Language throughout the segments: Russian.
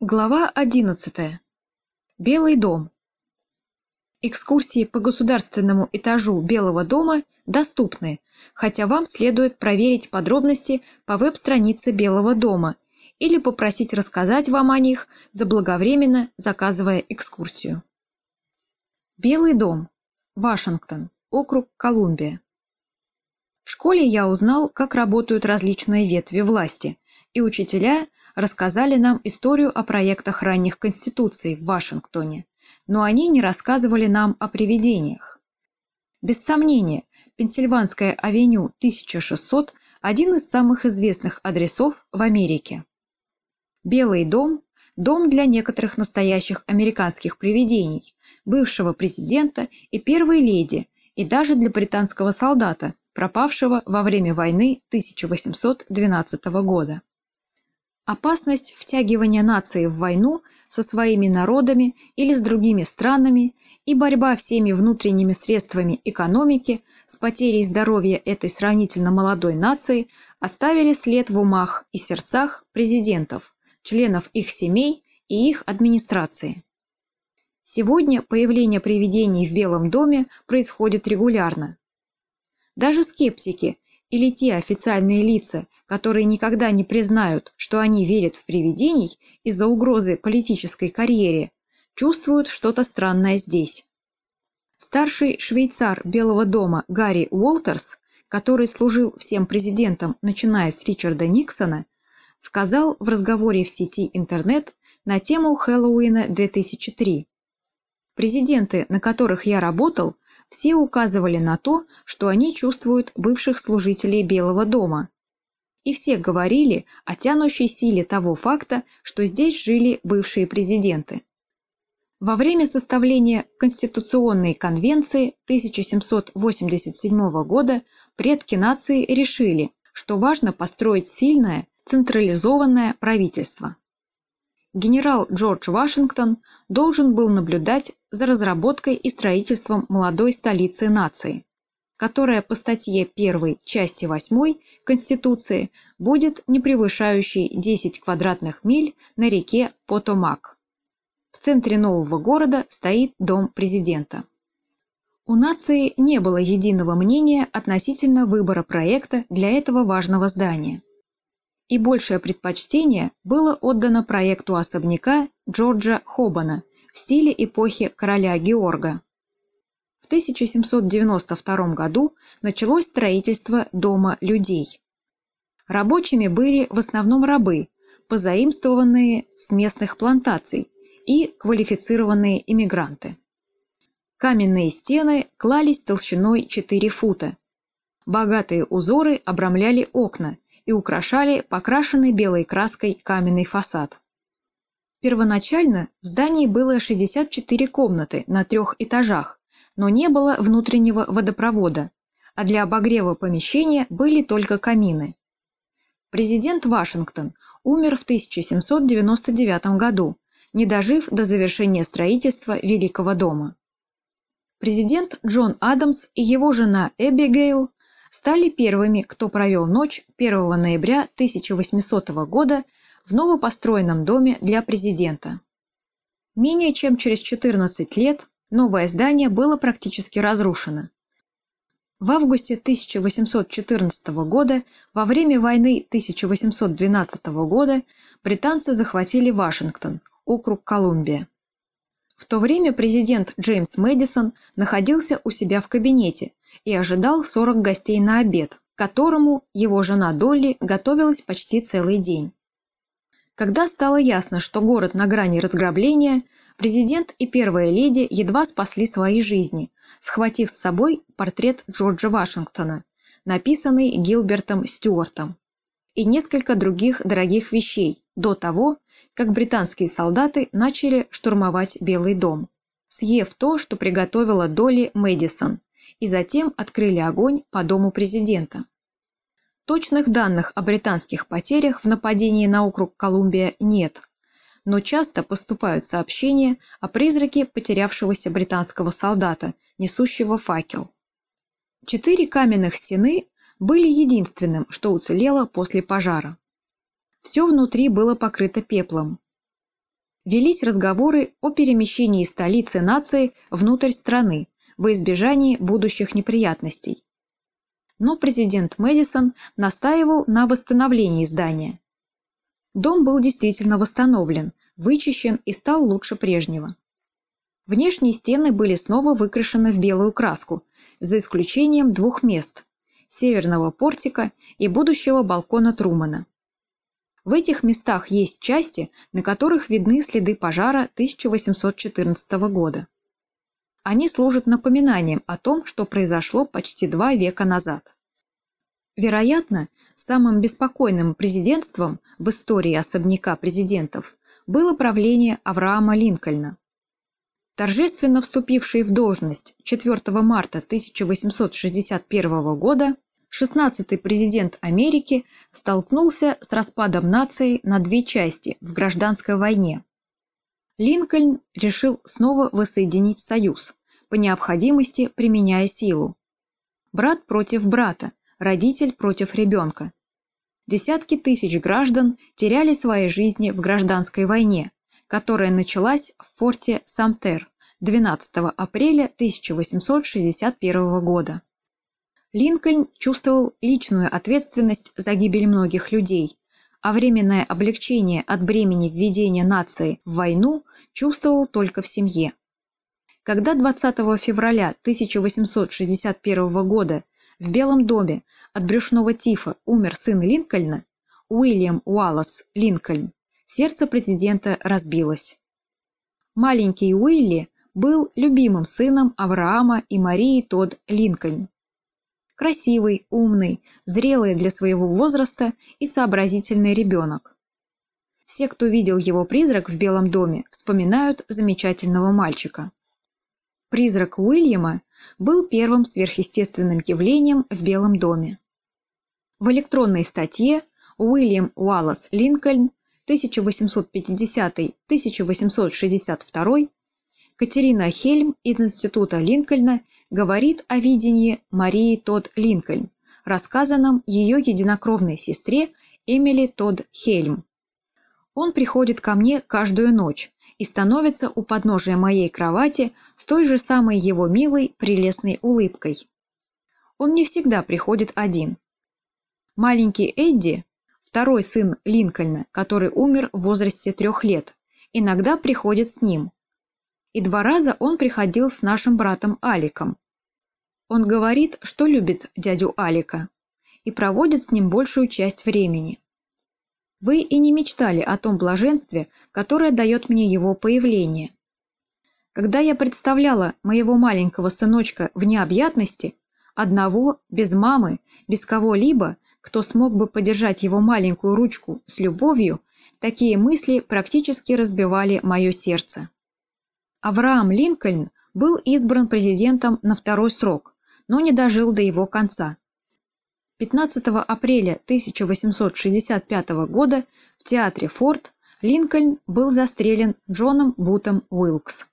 Глава 11. Белый дом. Экскурсии по государственному этажу Белого дома доступны, хотя вам следует проверить подробности по веб-странице Белого дома или попросить рассказать вам о них, заблаговременно заказывая экскурсию. Белый дом. Вашингтон. Округ Колумбия. В школе я узнал, как работают различные ветви власти, и учителя рассказали нам историю о проектах ранних конституций в Вашингтоне, но они не рассказывали нам о привидениях. Без сомнения, Пенсильванская авеню 1600 – один из самых известных адресов в Америке. Белый дом – дом для некоторых настоящих американских привидений, бывшего президента и первой леди, и даже для британского солдата, пропавшего во время войны 1812 года. Опасность втягивания нации в войну со своими народами или с другими странами и борьба всеми внутренними средствами экономики с потерей здоровья этой сравнительно молодой нации оставили след в умах и сердцах президентов, членов их семей и их администрации. Сегодня появление привидений в Белом доме происходит регулярно. Даже скептики или те официальные лица, которые никогда не признают, что они верят в привидений из-за угрозы политической карьере, чувствуют что-то странное здесь. Старший швейцар Белого дома Гарри Уолтерс, который служил всем президентам, начиная с Ричарда Никсона, сказал в разговоре в сети интернет на тему Хэллоуина 2003. Президенты, на которых я работал, все указывали на то, что они чувствуют бывших служителей Белого дома. И все говорили о тянущей силе того факта, что здесь жили бывшие президенты. Во время составления Конституционной конвенции 1787 года предки нации решили, что важно построить сильное, централизованное правительство генерал Джордж Вашингтон должен был наблюдать за разработкой и строительством молодой столицы нации, которая по статье 1 части 8 Конституции будет не превышающей 10 квадратных миль на реке Потомак. В центре нового города стоит дом президента. У нации не было единого мнения относительно выбора проекта для этого важного здания и большее предпочтение было отдано проекту особняка Джорджа Хобана в стиле эпохи короля Георга. В 1792 году началось строительство Дома людей. Рабочими были в основном рабы, позаимствованные с местных плантаций и квалифицированные иммигранты. Каменные стены клались толщиной 4 фута. Богатые узоры обрамляли окна – и украшали покрашенный белой краской каменный фасад. Первоначально в здании было 64 комнаты на трех этажах, но не было внутреннего водопровода, а для обогрева помещения были только камины. Президент Вашингтон умер в 1799 году, не дожив до завершения строительства Великого дома. Президент Джон Адамс и его жена Эбигейл стали первыми, кто провел ночь 1 ноября 1800 года в новопостроенном доме для президента. Менее чем через 14 лет новое здание было практически разрушено. В августе 1814 года, во время войны 1812 года, британцы захватили Вашингтон, округ Колумбия. В то время президент Джеймс Мэдисон находился у себя в кабинете и ожидал 40 гостей на обед, которому его жена Долли готовилась почти целый день. Когда стало ясно, что город на грани разграбления, президент и первая леди едва спасли свои жизни, схватив с собой портрет Джорджа Вашингтона, написанный Гилбертом Стюартом, и несколько других дорогих вещей до того, как британские солдаты начали штурмовать Белый дом, съев то, что приготовила Долли Мэдисон, и затем открыли огонь по дому президента. Точных данных о британских потерях в нападении на округ Колумбия нет, но часто поступают сообщения о призраке потерявшегося британского солдата, несущего факел. Четыре каменных стены были единственным, что уцелело после пожара. Все внутри было покрыто пеплом. велись разговоры о перемещении столицы нации внутрь страны во избежание будущих неприятностей. Но президент Мэдисон настаивал на восстановлении здания. Дом был действительно восстановлен, вычищен и стал лучше прежнего. Внешние стены были снова выкрашены в белую краску, за исключением двух мест – северного портика и будущего балкона Трумана. В этих местах есть части, на которых видны следы пожара 1814 года. Они служат напоминанием о том, что произошло почти два века назад. Вероятно, самым беспокойным президентством в истории особняка президентов было правление Авраама Линкольна. Торжественно вступивший в должность 4 марта 1861 года, 16-й президент Америки столкнулся с распадом нации на две части в гражданской войне. Линкольн решил снова воссоединить союз, по необходимости применяя силу. Брат против брата, родитель против ребенка. Десятки тысяч граждан теряли свои жизни в гражданской войне, которая началась в форте Самтер 12 апреля 1861 года. Линкольн чувствовал личную ответственность за гибель многих людей, а временное облегчение от бремени введения нации в войну чувствовал только в семье. Когда 20 февраля 1861 года в Белом доме от брюшного тифа умер сын Линкольна, Уильям Уаллас Линкольн, сердце президента разбилось. Маленький Уилли был любимым сыном Авраама и Марии Тодд Линкольн. Красивый, умный, зрелый для своего возраста и сообразительный ребенок. Все, кто видел его призрак в Белом доме, вспоминают замечательного мальчика. Призрак Уильяма был первым сверхъестественным явлением в Белом доме. В электронной статье Уильям Уаллас Линкольн 1850-1862 Катерина Хельм из Института Линкольна говорит о видении Марии Тодд Линкольн, рассказанном ее единокровной сестре Эмили Тодд Хельм. Он приходит ко мне каждую ночь и становится у подножия моей кровати с той же самой его милой, прелестной улыбкой. Он не всегда приходит один. Маленький Эдди, второй сын Линкольна, который умер в возрасте трех лет, иногда приходит с ним – и два раза он приходил с нашим братом Аликом. Он говорит, что любит дядю Алика и проводит с ним большую часть времени. Вы и не мечтали о том блаженстве, которое дает мне его появление. Когда я представляла моего маленького сыночка в необъятности, одного, без мамы, без кого-либо, кто смог бы подержать его маленькую ручку с любовью, такие мысли практически разбивали мое сердце. Авраам Линкольн был избран президентом на второй срок, но не дожил до его конца. 15 апреля 1865 года в театре «Форд» Линкольн был застрелен Джоном Бутом Уилкс.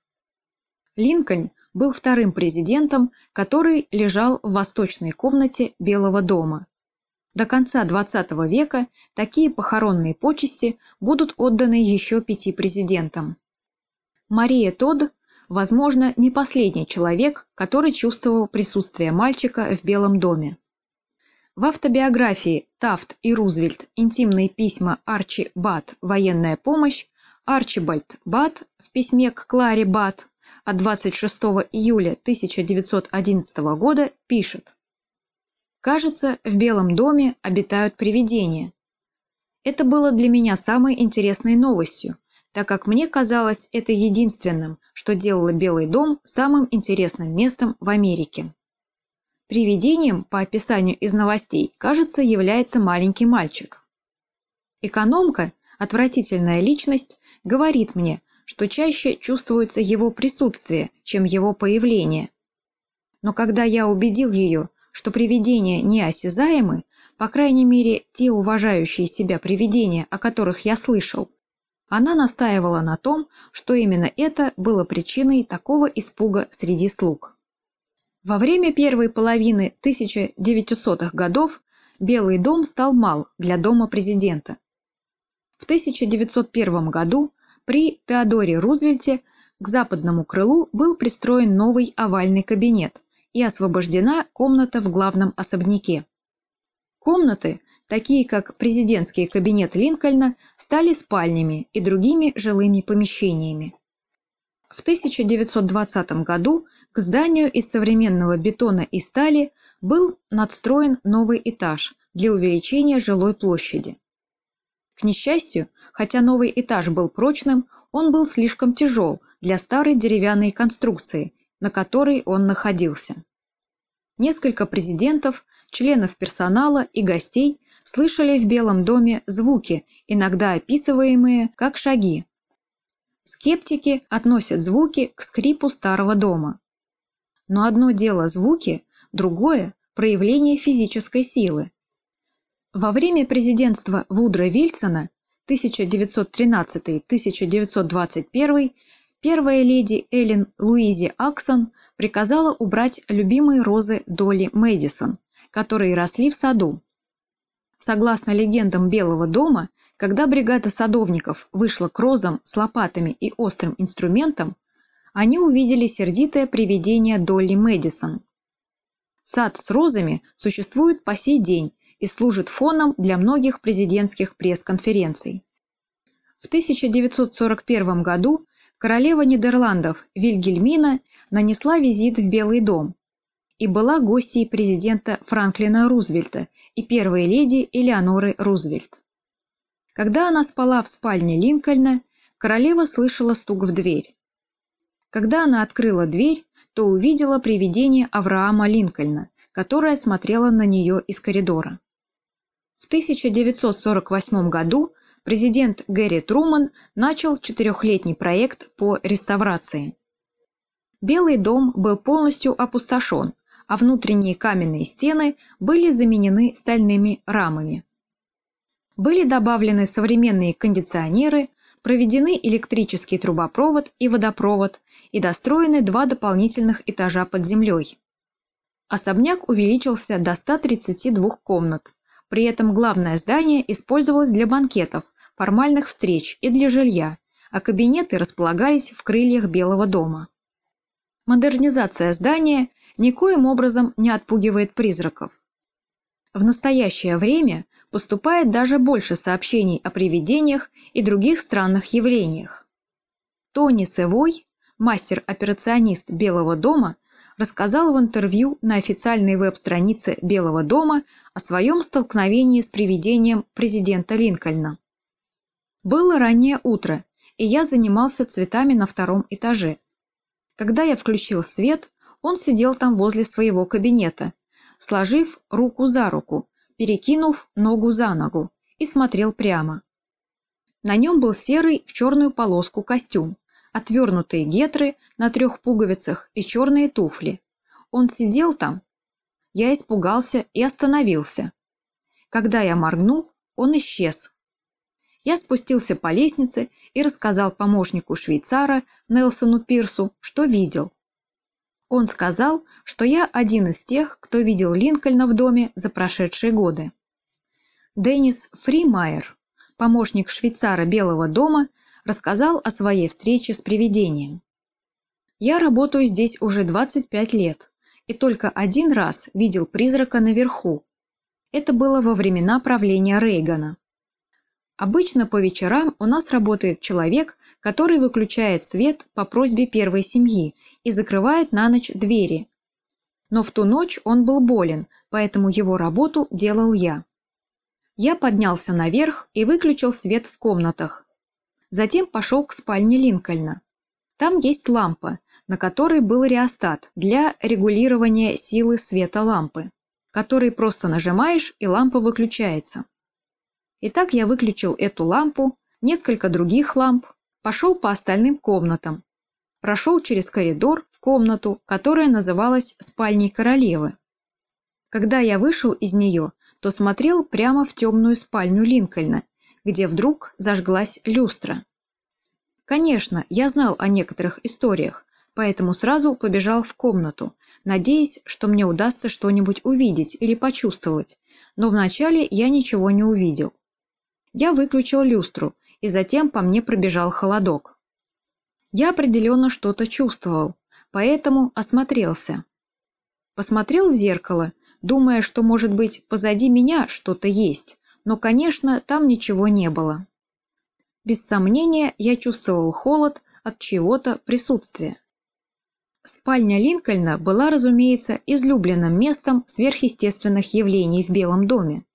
Линкольн был вторым президентом, который лежал в восточной комнате Белого дома. До конца XX века такие похоронные почести будут отданы еще пяти президентам. Мария Тодд, возможно, не последний человек, который чувствовал присутствие мальчика в Белом доме. В автобиографии «Тафт и Рузвельт. Интимные письма Арчи Бат. Военная помощь» Арчибальд Бат в письме к Кларе Бат от 26 июля 1911 года пишет «Кажется, в Белом доме обитают привидения. Это было для меня самой интересной новостью, так как мне казалось это единственным, что делало Белый дом самым интересным местом в Америке. Привидением, по описанию из новостей, кажется, является маленький мальчик. Экономка, отвратительная личность, говорит мне, что чаще чувствуется его присутствие, чем его появление. Но когда я убедил ее, что привидения неосязаемы, по крайней мере, те уважающие себя привидения, о которых я слышал, она настаивала на том, что именно это было причиной такого испуга среди слуг. Во время первой половины 1900-х годов Белый дом стал мал для дома президента. В 1901 году При Теодоре Рузвельте к западному крылу был пристроен новый овальный кабинет и освобождена комната в главном особняке. Комнаты, такие как президентский кабинет Линкольна, стали спальнями и другими жилыми помещениями. В 1920 году к зданию из современного бетона и стали был надстроен новый этаж для увеличения жилой площади. К несчастью, хотя новый этаж был прочным, он был слишком тяжел для старой деревянной конструкции, на которой он находился. Несколько президентов, членов персонала и гостей слышали в Белом доме звуки, иногда описываемые как шаги, Скептики относят звуки к скрипу старого дома. Но одно дело звуки, другое – проявление физической силы. Во время президентства Вудро Вильсона 1913-1921 первая леди Эллен Луизи Аксон приказала убрать любимые розы Долли Мэдисон, которые росли в саду, Согласно легендам Белого дома, когда бригада садовников вышла к розам с лопатами и острым инструментом, они увидели сердитое привидение Долли Мэдисон. Сад с розами существует по сей день и служит фоном для многих президентских пресс-конференций. В 1941 году королева Нидерландов Вильгельмина нанесла визит в Белый дом, и была гостьей президента Франклина Рузвельта и первой леди Элеоноры Рузвельт. Когда она спала в спальне Линкольна, королева слышала стук в дверь. Когда она открыла дверь, то увидела привидение Авраама Линкольна, которое смотрело на нее из коридора. В 1948 году президент Гэри Труман начал четырехлетний проект по реставрации. Белый дом был полностью опустошен, а внутренние каменные стены были заменены стальными рамами. Были добавлены современные кондиционеры, проведены электрический трубопровод и водопровод и достроены два дополнительных этажа под землей. Особняк увеличился до 132 комнат. При этом главное здание использовалось для банкетов, формальных встреч и для жилья, а кабинеты располагались в крыльях Белого дома. Модернизация здания никоим образом не отпугивает призраков. В настоящее время поступает даже больше сообщений о привидениях и других странных явлениях. Тони Севой, мастер-операционист Белого дома, рассказал в интервью на официальной веб-странице Белого дома о своем столкновении с привидением президента Линкольна. Было раннее утро, и я занимался цветами на втором этаже. Когда я включил свет, он сидел там возле своего кабинета, сложив руку за руку, перекинув ногу за ногу и смотрел прямо. На нем был серый в черную полоску костюм, отвернутые гетры на трех пуговицах и черные туфли. Он сидел там. Я испугался и остановился. Когда я моргнул, он исчез. Я спустился по лестнице и рассказал помощнику швейцара Нелсону Пирсу, что видел. Он сказал, что я один из тех, кто видел Линкольна в доме за прошедшие годы. Деннис Фримайер, помощник швейцара Белого дома, рассказал о своей встрече с привидением. «Я работаю здесь уже 25 лет и только один раз видел призрака наверху. Это было во времена правления Рейгана. Обычно по вечерам у нас работает человек, который выключает свет по просьбе первой семьи и закрывает на ночь двери. Но в ту ночь он был болен, поэтому его работу делал я. Я поднялся наверх и выключил свет в комнатах. Затем пошел к спальне Линкольна. Там есть лампа, на которой был реостат для регулирования силы света лампы, который просто нажимаешь и лампа выключается. Итак, я выключил эту лампу, несколько других ламп, пошел по остальным комнатам, прошел через коридор в комнату, которая называлась спальней королевы. Когда я вышел из нее, то смотрел прямо в темную спальню Линкольна, где вдруг зажглась люстра. Конечно, я знал о некоторых историях, поэтому сразу побежал в комнату, надеясь, что мне удастся что-нибудь увидеть или почувствовать, но вначале я ничего не увидел. Я выключил люстру и затем по мне пробежал холодок. Я определенно что-то чувствовал, поэтому осмотрелся. Посмотрел в зеркало, думая, что, может быть, позади меня что-то есть, но, конечно, там ничего не было. Без сомнения, я чувствовал холод от чего-то присутствия. Спальня Линкольна была, разумеется, излюбленным местом сверхъестественных явлений в Белом доме.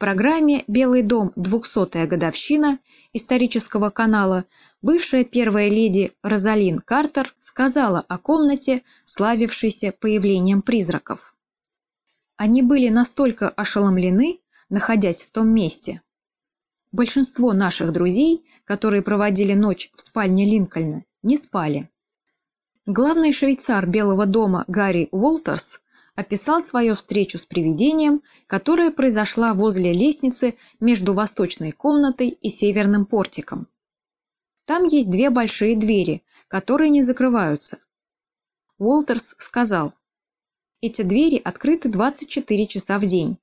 Программе «Белый дом. 200-я годовщина» исторического канала бывшая первая леди Розалин Картер сказала о комнате, славившейся появлением призраков. Они были настолько ошеломлены, находясь в том месте. Большинство наших друзей, которые проводили ночь в спальне Линкольна, не спали. Главный швейцар Белого дома Гарри Уолтерс описал свою встречу с привидением, которая произошла возле лестницы между восточной комнатой и северным портиком. Там есть две большие двери, которые не закрываются. Уолтерс сказал, «Эти двери открыты 24 часа в день,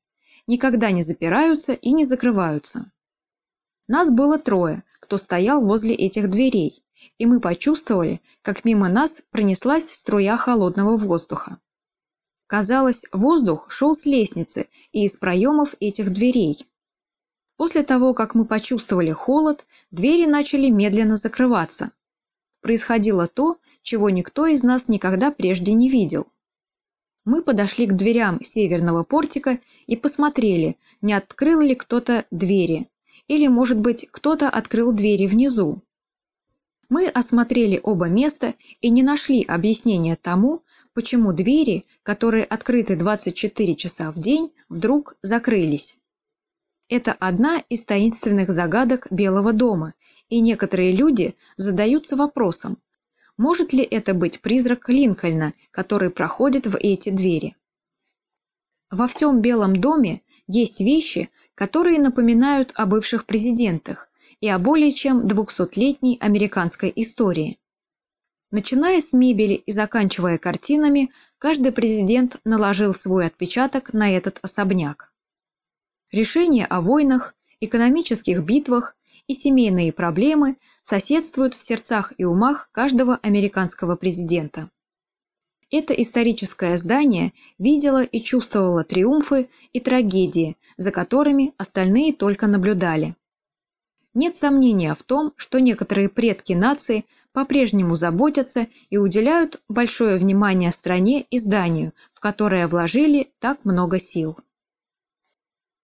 никогда не запираются и не закрываются». Нас было трое, кто стоял возле этих дверей, и мы почувствовали, как мимо нас пронеслась струя холодного воздуха. Казалось, воздух шел с лестницы и из проемов этих дверей. После того, как мы почувствовали холод, двери начали медленно закрываться. Происходило то, чего никто из нас никогда прежде не видел. Мы подошли к дверям северного портика и посмотрели, не открыл ли кто-то двери, или, может быть, кто-то открыл двери внизу. Мы осмотрели оба места и не нашли объяснения тому, почему двери, которые открыты 24 часа в день, вдруг закрылись. Это одна из таинственных загадок Белого дома, и некоторые люди задаются вопросом, может ли это быть призрак Линкольна, который проходит в эти двери. Во всем Белом доме есть вещи, которые напоминают о бывших президентах, и о более чем 200-летней американской истории. Начиная с мебели и заканчивая картинами, каждый президент наложил свой отпечаток на этот особняк. Решения о войнах, экономических битвах и семейные проблемы соседствуют в сердцах и умах каждого американского президента. Это историческое здание видело и чувствовало триумфы и трагедии, за которыми остальные только наблюдали. Нет сомнения в том, что некоторые предки нации по-прежнему заботятся и уделяют большое внимание стране и зданию, в которое вложили так много сил.